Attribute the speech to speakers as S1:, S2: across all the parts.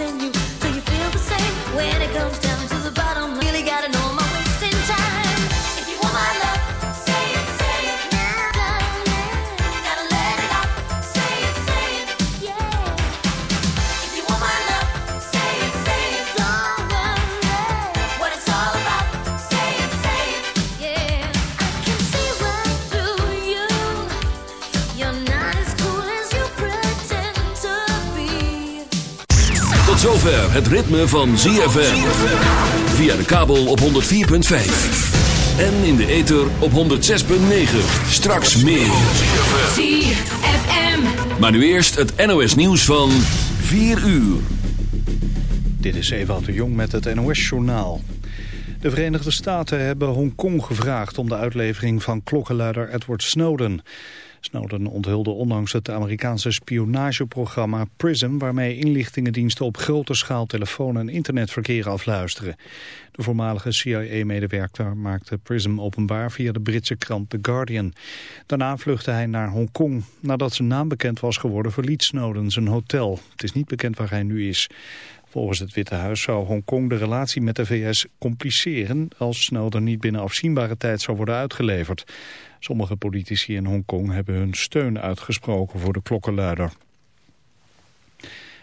S1: kissing you.
S2: Het ritme van ZFM. Via de kabel op 104.5. En in de ether op 106.9. Straks meer.
S3: ZFM.
S2: Maar nu eerst het NOS nieuws van 4 uur.
S4: Dit is Ewout de Jong met het NOS-journaal. De Verenigde Staten hebben Hongkong gevraagd om de uitlevering van klokkenluider Edward Snowden. Snowden onthulde onlangs het Amerikaanse spionageprogramma PRISM... waarmee inlichtingendiensten op grote schaal telefoon- en internetverkeer afluisteren. De voormalige CIA-medewerker maakte PRISM openbaar via de Britse krant The Guardian. Daarna vluchtte hij naar Hongkong. Nadat zijn naam bekend was geworden verliet Snowden zijn hotel. Het is niet bekend waar hij nu is. Volgens het Witte Huis zou Hongkong de relatie met de VS compliceren als Snowden niet binnen afzienbare tijd zou worden uitgeleverd. Sommige politici in Hongkong hebben hun steun uitgesproken voor de klokkenluider.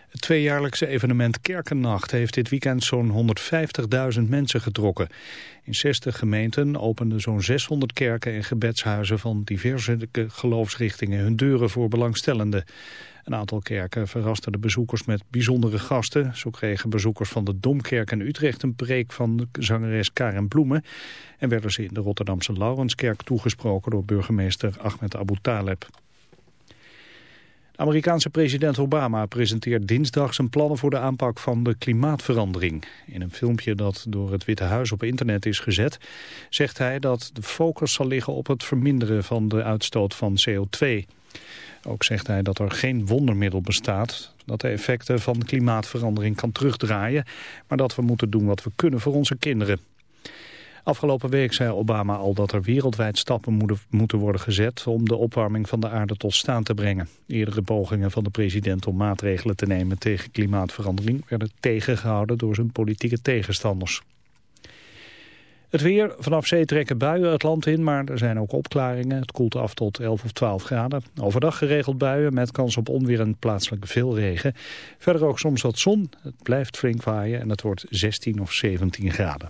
S4: Het tweejaarlijkse evenement Kerkennacht heeft dit weekend zo'n 150.000 mensen getrokken. In 60 gemeenten openden zo'n 600 kerken en gebedshuizen van diverse geloofsrichtingen hun deuren voor belangstellenden. Een aantal kerken verrasten de bezoekers met bijzondere gasten. Zo kregen bezoekers van de Domkerk in Utrecht een preek van zangeres Karen Bloemen. En werden ze in de Rotterdamse Laurenskerk toegesproken door burgemeester Ahmed Abu Taleb. Amerikaanse president Obama presenteert dinsdag zijn plannen voor de aanpak van de klimaatverandering. In een filmpje dat door het Witte Huis op internet is gezet, zegt hij dat de focus zal liggen op het verminderen van de uitstoot van CO2. Ook zegt hij dat er geen wondermiddel bestaat, dat de effecten van de klimaatverandering kan terugdraaien, maar dat we moeten doen wat we kunnen voor onze kinderen. Afgelopen week zei Obama al dat er wereldwijd stappen moeten- worden gezet om de opwarming van de aarde tot staan te brengen. Eerdere pogingen van de president om maatregelen te nemen tegen klimaatverandering werden tegengehouden door zijn politieke tegenstanders. Het weer, vanaf zee trekken buien het land in, maar er zijn ook opklaringen. Het koelt af tot 11 of 12 graden. Overdag geregeld buien met kans op onweer en plaatselijk veel regen. Verder ook soms wat zon. Het blijft flink waaien en het wordt 16 of 17 graden.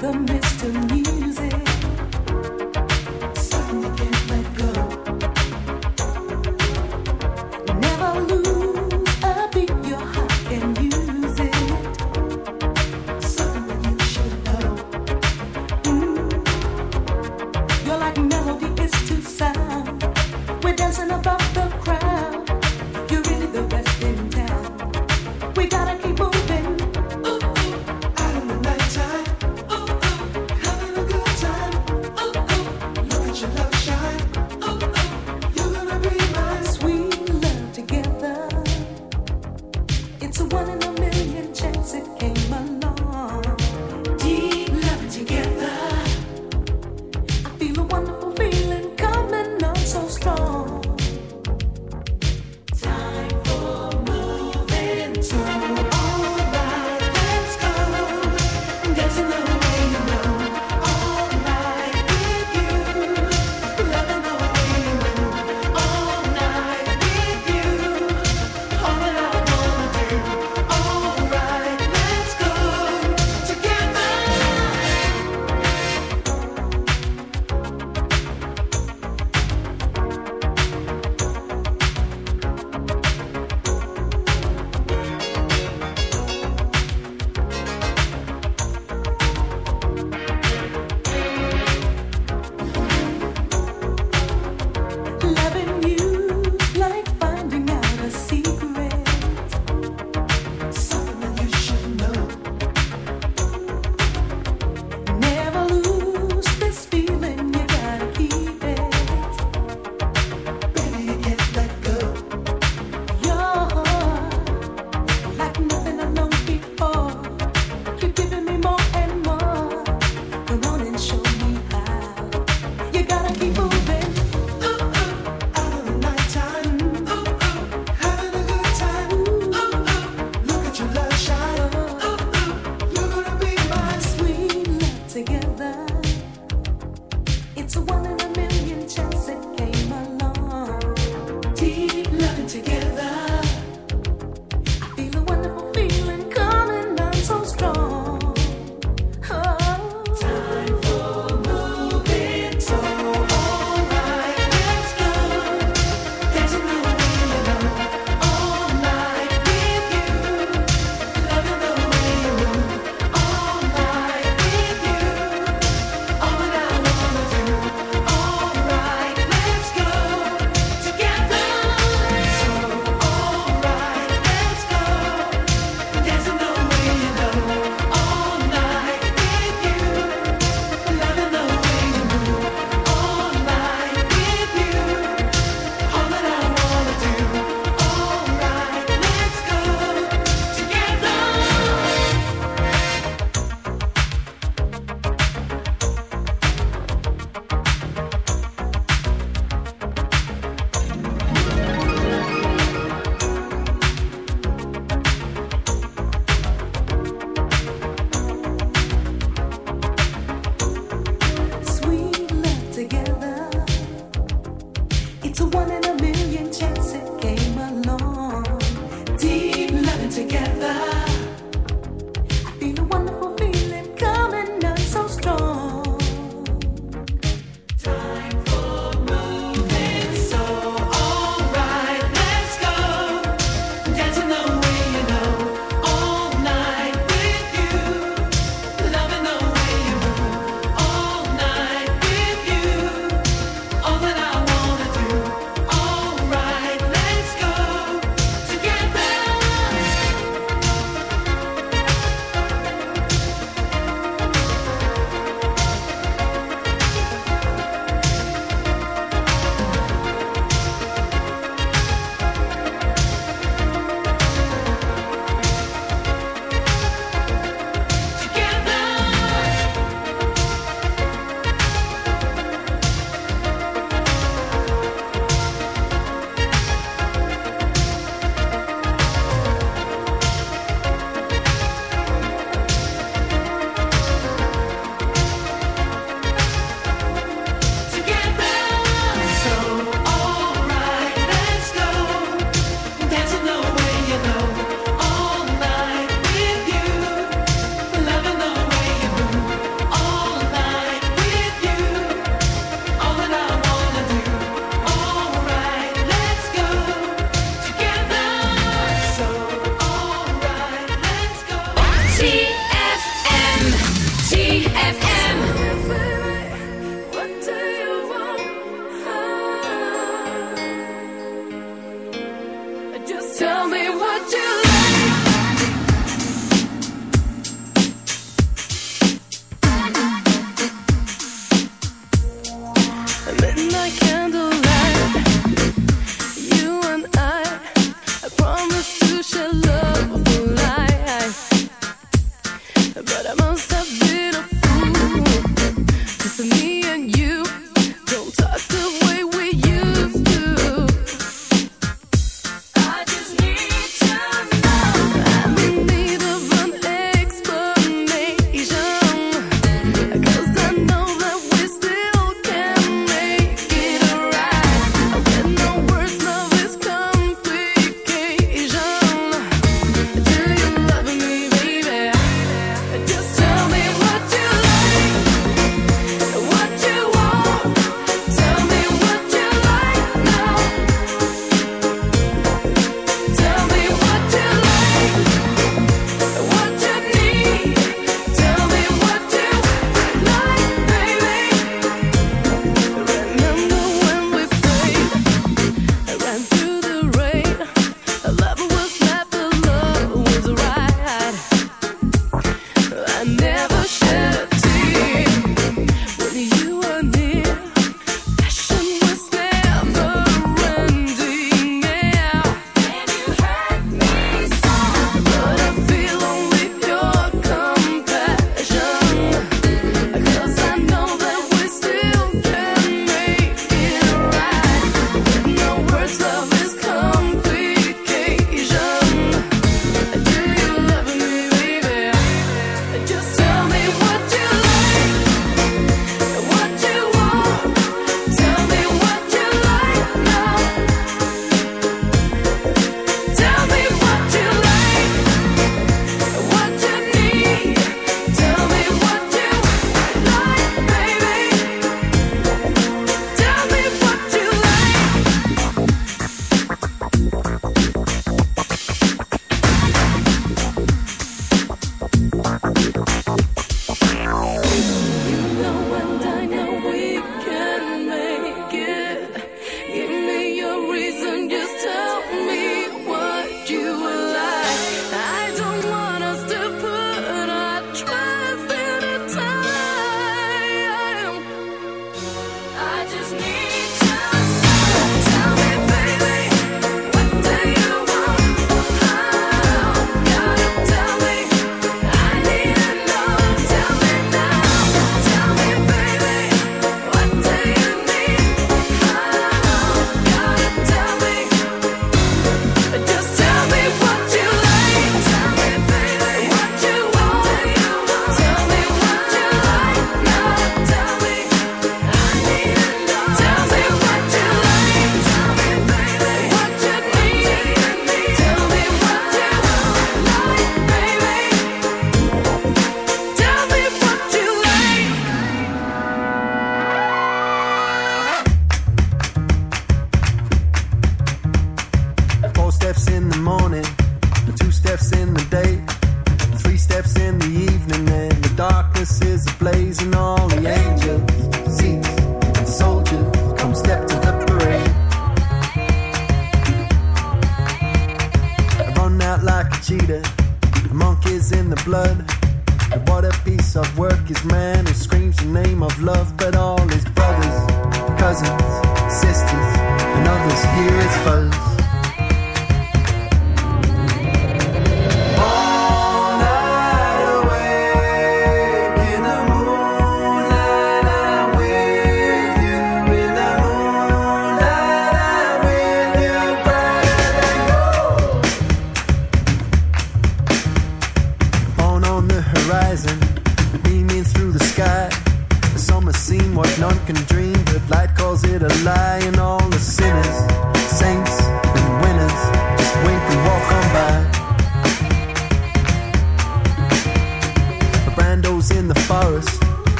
S5: the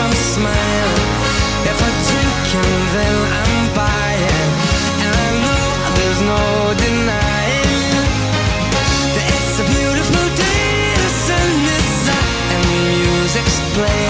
S5: from smiling. If I drink and then I'm buying, and I know there's no denying. That It's a beautiful day, the sun is up and the music's playing.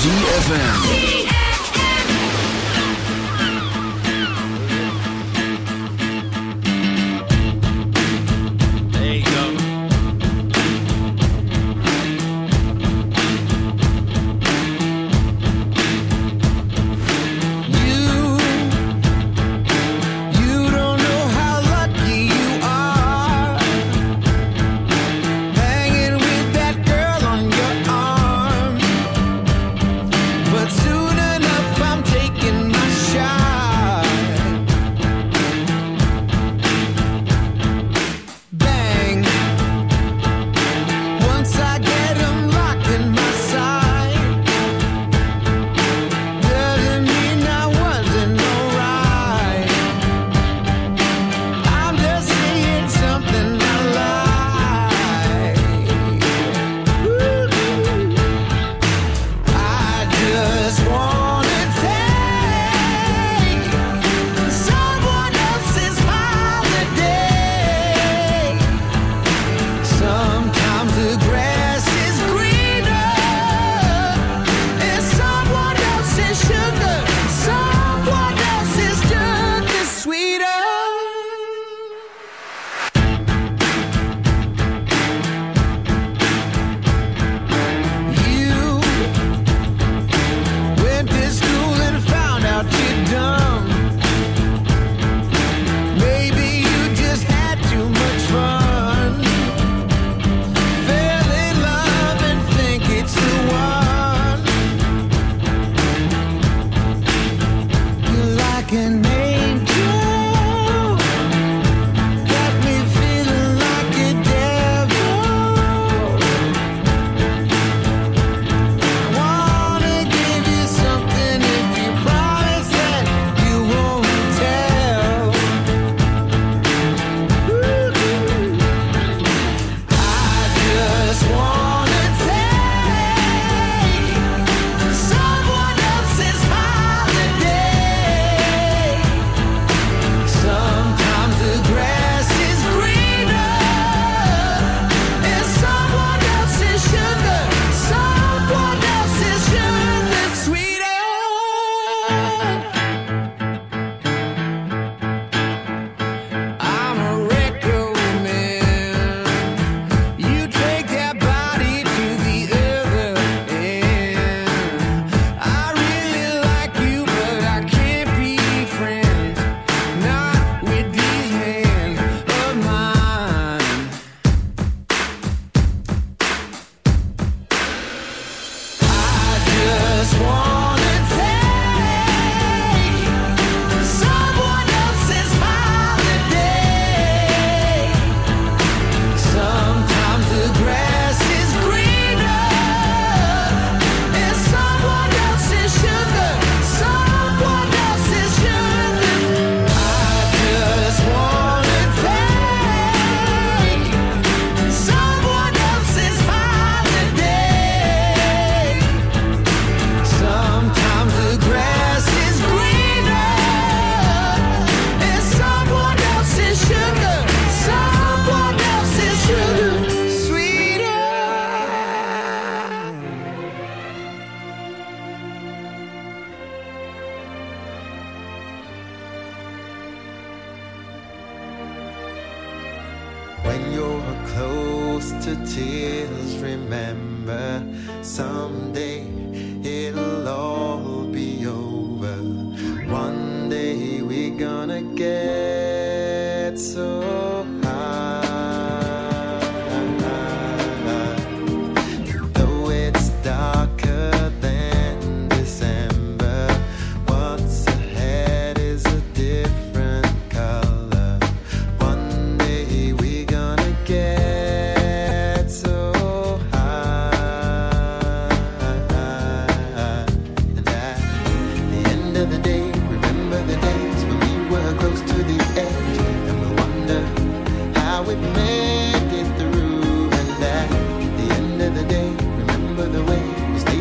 S6: ZFM.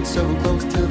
S7: so close to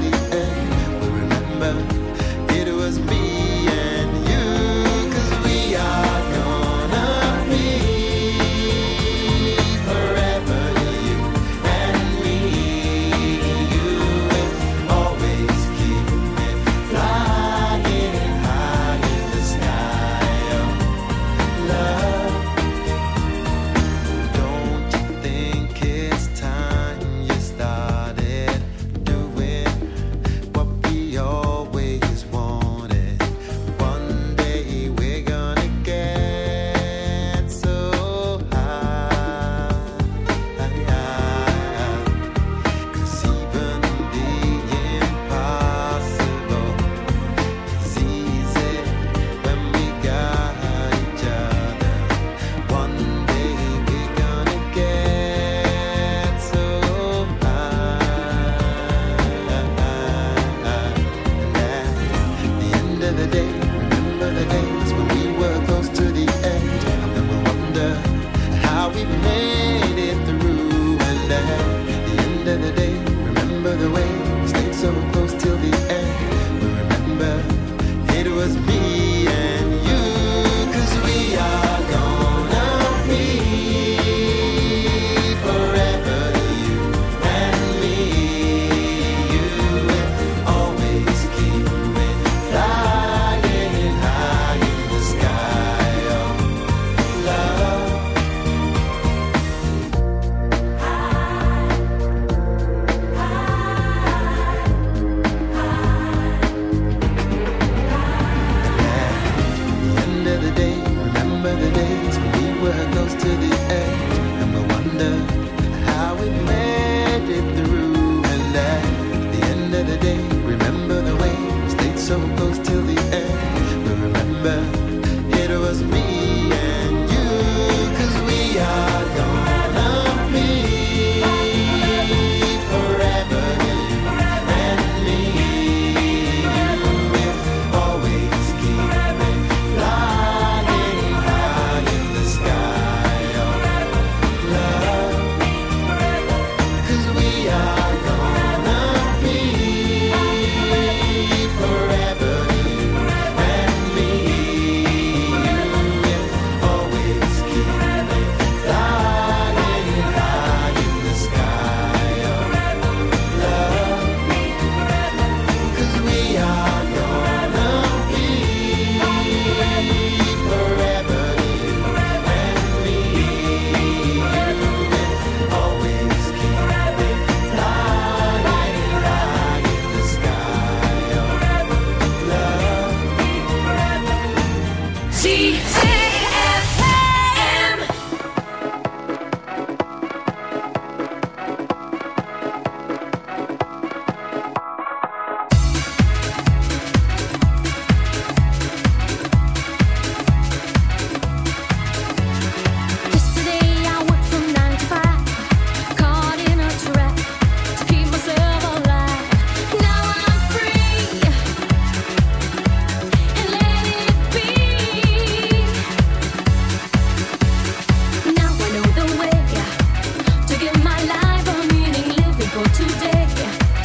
S5: yeah.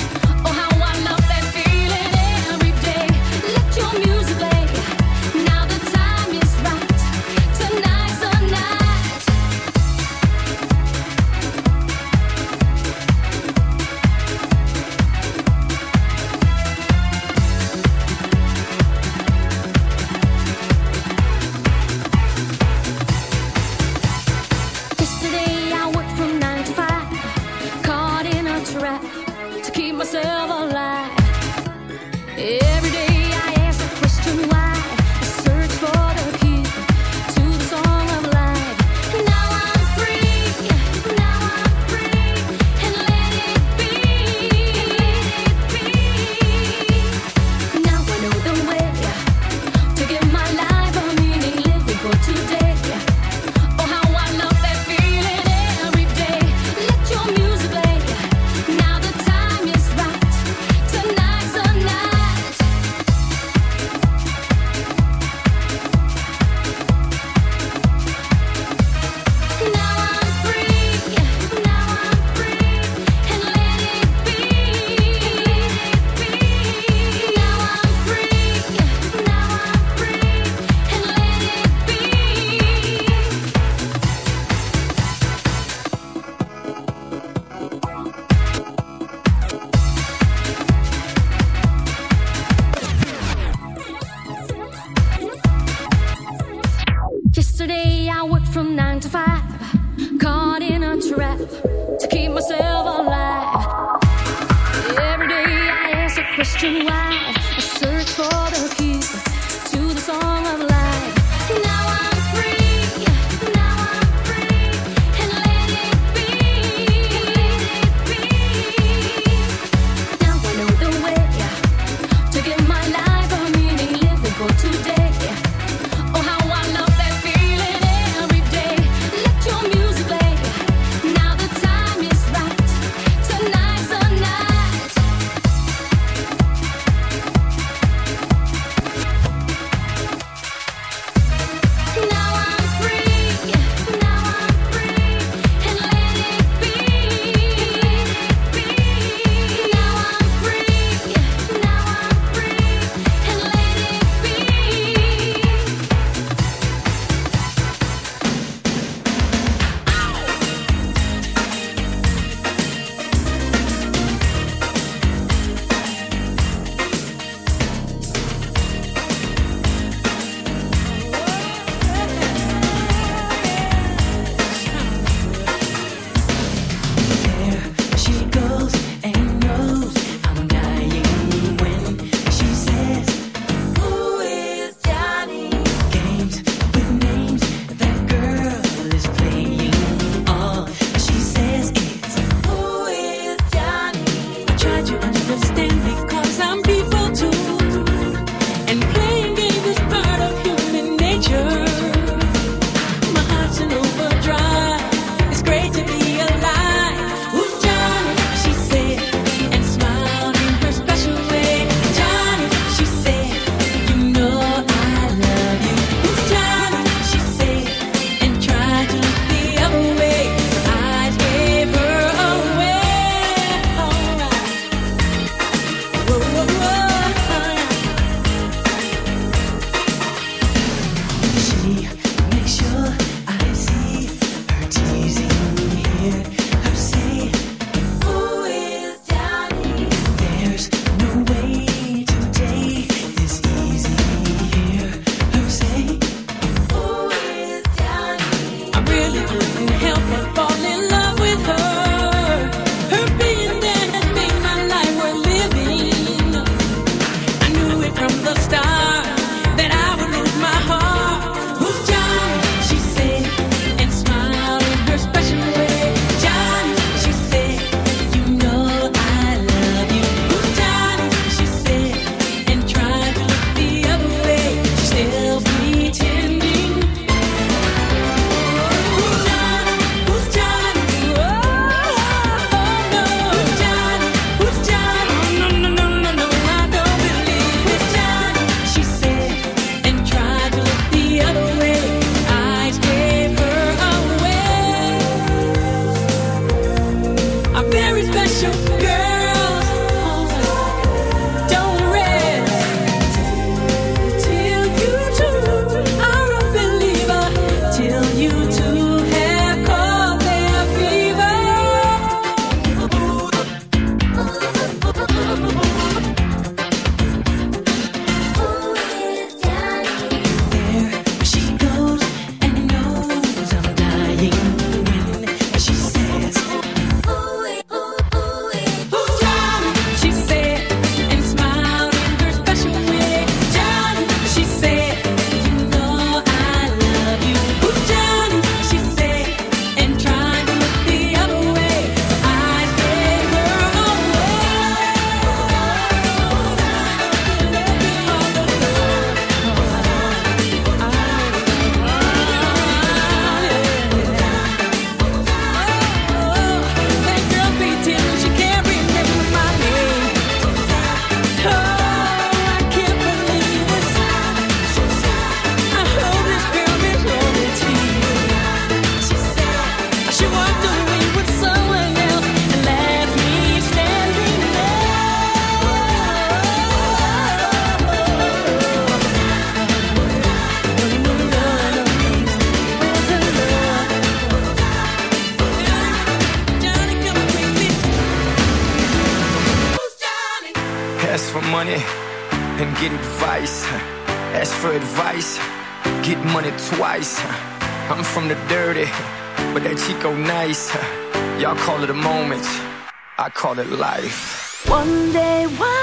S5: Call it life.
S1: One day while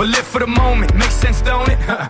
S1: but
S5: live for the moment. Makes sense, don't it? Make